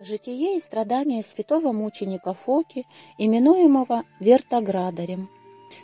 Житие и страдания святого мученика Фоки, именуемого Вертоградарем.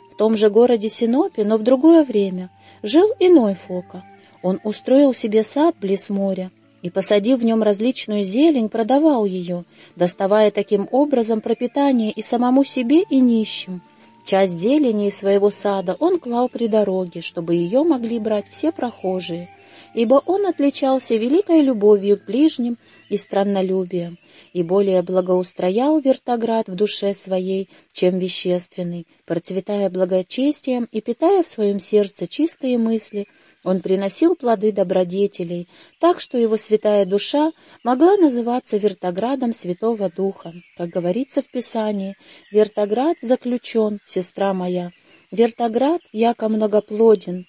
В том же городе Синопе, но в другое время, жил иной Фока. Он устроил себе сад близ моря и, посадив в нем различную зелень, продавал ее, доставая таким образом пропитание и самому себе, и нищим. Часть зелени из своего сада он клал при дороге, чтобы ее могли брать все прохожие, ибо он отличался великой любовью к ближним и страннолюбием, и более благоустроял вертоград в душе своей, чем вещественный, процветая благочестием и питая в своем сердце чистые мысли, он приносил плоды добродетелей, так что его святая душа могла называться вертоградом Святого Духа. Как говорится в Писании, «Вертоград заключен, сестра моя, вертоград яко многоплоден».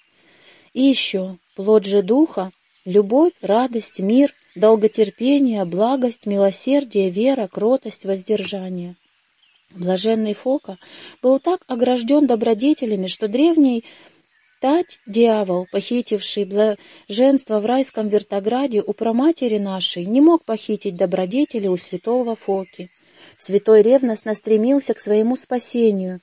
И еще, плод же Духа — любовь, радость, мир, долготерпение, благость, милосердие, вера, кротость, воздержание. Блаженный Фока был так огражден добродетелями, что древний Тать, дьявол, похитивший блаженство в райском вертограде у проматери нашей, не мог похитить добродетели у святого Фоки. Святой ревностно стремился к своему спасению,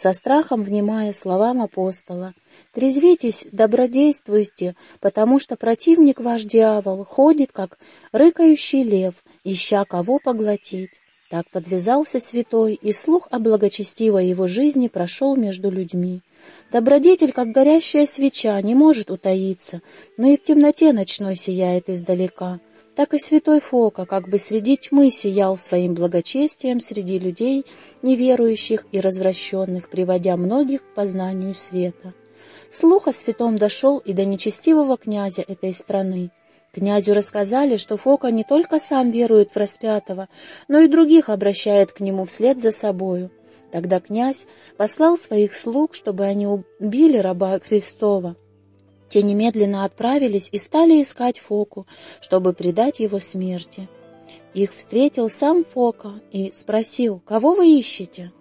со страхом внимая словам апостола. «Трезвитесь, добродействуйте, потому что противник ваш дьявол ходит, как рыкающий лев, ища кого поглотить». Так подвязался святой, и слух о благочестивой его жизни прошел между людьми. Добродетель, как горящая свеча, не может утаиться, но и в темноте ночной сияет издалека. Так и святой Фока, как бы среди тьмы сиял своим благочестием среди людей, неверующих и развращенных, приводя многих к познанию света. Слух о святом дошел и до нечестивого князя этой страны. Князю рассказали, что Фока не только сам верует в распятого, но и других обращает к нему вслед за собою. Тогда князь послал своих слуг, чтобы они убили раба Христова. Те немедленно отправились и стали искать Фоку, чтобы предать его смерти. Их встретил сам Фока и спросил, «Кого вы ищете?»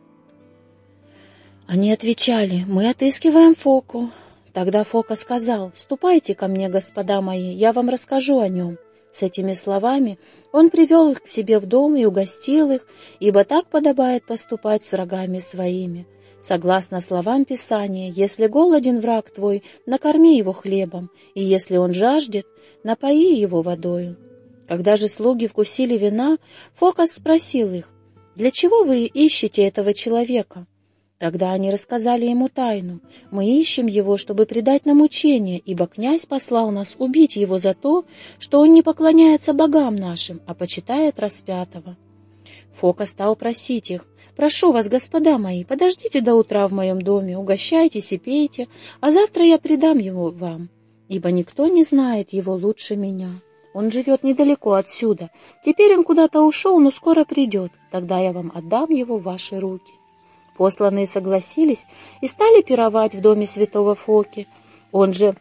Они отвечали, «Мы отыскиваем Фоку». Тогда Фока сказал, «Ступайте ко мне, господа мои, я вам расскажу о нем». С этими словами он привел их к себе в дом и угостил их, ибо так подобает поступать с врагами своими. Согласно словам Писания, если голоден враг твой, накорми его хлебом, и если он жаждет, напои его водою. Когда же слуги вкусили вина, Фокас спросил их, «Для чего вы ищете этого человека?» Тогда они рассказали ему тайну. Мы ищем его, чтобы предать нам учение, ибо князь послал нас убить его за то, что он не поклоняется богам нашим, а почитает распятого. Фока стал просить их, «Прошу вас, господа мои, подождите до утра в моем доме, угощайтесь и пейте, а завтра я предам его вам, ибо никто не знает его лучше меня. Он живет недалеко отсюда. Теперь он куда-то ушел, но скоро придет, тогда я вам отдам его в ваши руки». Посланные согласились и стали пировать в доме святого Фоки. Он же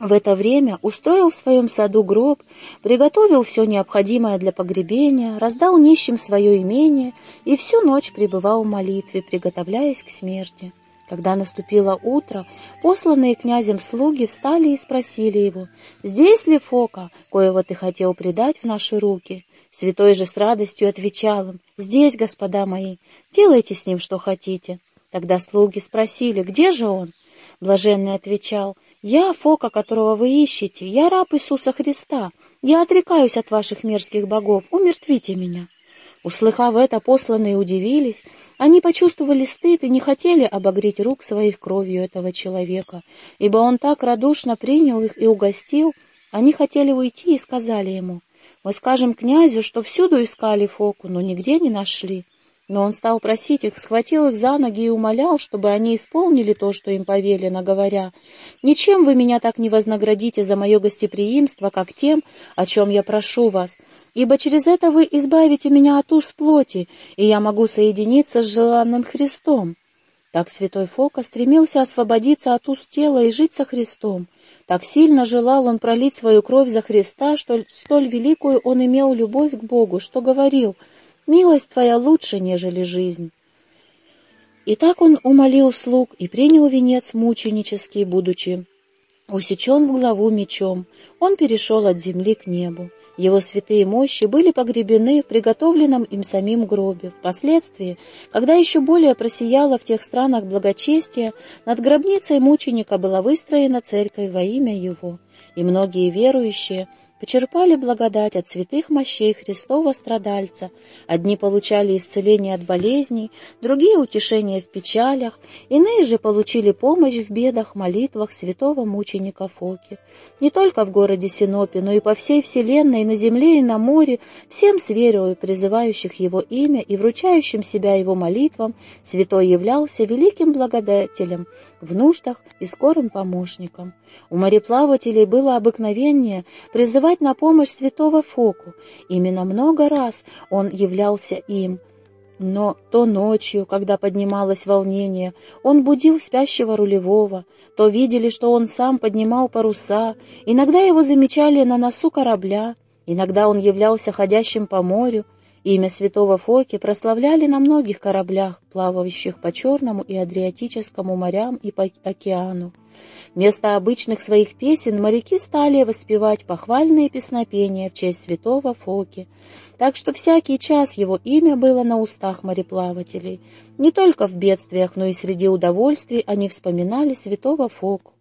в это время устроил в своем саду гроб, приготовил все необходимое для погребения, раздал нищим свое имение и всю ночь пребывал в молитве, приготовляясь к смерти. Когда наступило утро, посланные князем слуги встали и спросили его, «Здесь ли Фока, коего ты хотел предать в наши руки?» Святой же с радостью отвечал им, «Здесь, господа мои, делайте с ним, что хотите». Тогда слуги спросили, «Где же он?» Блаженный отвечал, «Я Фока, которого вы ищете, я раб Иисуса Христа, я отрекаюсь от ваших мерзких богов, умертвите меня». Услыхав это, посланные удивились, они почувствовали стыд и не хотели обогреть рук своих кровью этого человека, ибо он так радушно принял их и угостил, они хотели уйти и сказали ему, «Мы скажем князю, что всюду искали Фоку, но нигде не нашли». Но он стал просить их, схватил их за ноги и умолял, чтобы они исполнили то, что им повелено, говоря, «Ничем вы меня так не вознаградите за мое гостеприимство, как тем, о чем я прошу вас, ибо через это вы избавите меня от уз плоти, и я могу соединиться с желанным Христом». Так святой Фока стремился освободиться от уст тела и жить со Христом. Так сильно желал он пролить свою кровь за Христа, что столь великую он имел любовь к Богу, что говорил — Милость твоя лучше, нежели жизнь. И так он умолил слуг и принял венец мученический, будучи Усечен в главу мечом, он перешел от земли к небу. Его святые мощи были погребены в приготовленном им самим гробе. Впоследствии, когда еще более просияло в тех странах благочестие, над гробницей мученика была выстроена церковь во имя его, и многие верующие — почерпали благодать от святых мощей Христова страдальца. Одни получали исцеление от болезней, другие — утешение в печалях, иные же получили помощь в бедах, молитвах святого мученика Фоки. Не только в городе Синопе, но и по всей вселенной, на земле и на море, всем с верою призывающих его имя и вручающим себя его молитвам, святой являлся великим благодателем в нуждах и скорым помощником. У мореплавателей было обыкновение призывать звать на помощь святого Фоку. Именно много раз он являлся им. Но то ночью, когда поднималось волнение, он будил спящего рулевого, то видели, что он сам поднимал паруса, иногда его замечали на носу корабля, иногда он являлся ходящим по морю, Имя святого Фоки прославляли на многих кораблях, плавающих по Черному и Адриатическому морям и по океану. Вместо обычных своих песен моряки стали воспевать похвальные песнопения в честь святого Фоки, так что всякий час его имя было на устах мореплавателей. Не только в бедствиях, но и среди удовольствий они вспоминали святого Фоку.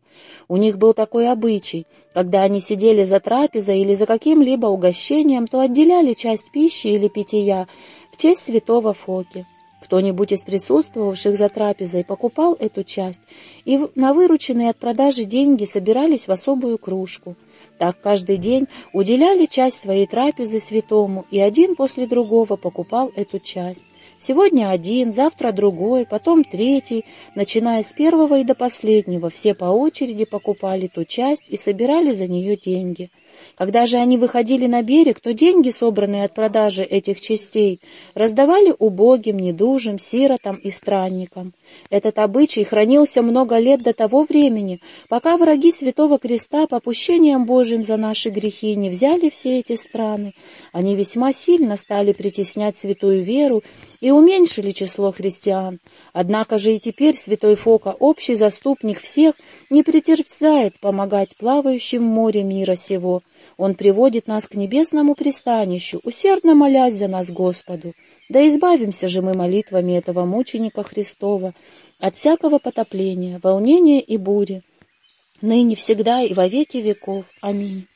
У них был такой обычай, когда они сидели за трапезой или за каким-либо угощением, то отделяли часть пищи или питья в честь святого Фоки. Кто-нибудь из присутствовавших за трапезой покупал эту часть, и на вырученные от продажи деньги собирались в особую кружку. Так каждый день уделяли часть своей трапезы святому, и один после другого покупал эту часть. Сегодня один, завтра другой, потом третий. Начиная с первого и до последнего, все по очереди покупали ту часть и собирали за нее деньги. Когда же они выходили на берег, то деньги, собранные от продажи этих частей, раздавали убогим, недужим, сиротам и странникам. Этот обычай хранился много лет до того времени, пока враги Святого Креста попущением Божьим за наши грехи не взяли все эти страны. Они весьма сильно стали притеснять святую веру и уменьшили число христиан. Однако же и теперь святой Фока, общий заступник всех, не претерпзает помогать плавающим в море мира сего. Он приводит нас к небесному пристанищу, усердно молясь за нас Господу. Да избавимся же мы молитвами этого мученика Христова от всякого потопления, волнения и бури, ныне, всегда и во веки веков. Аминь.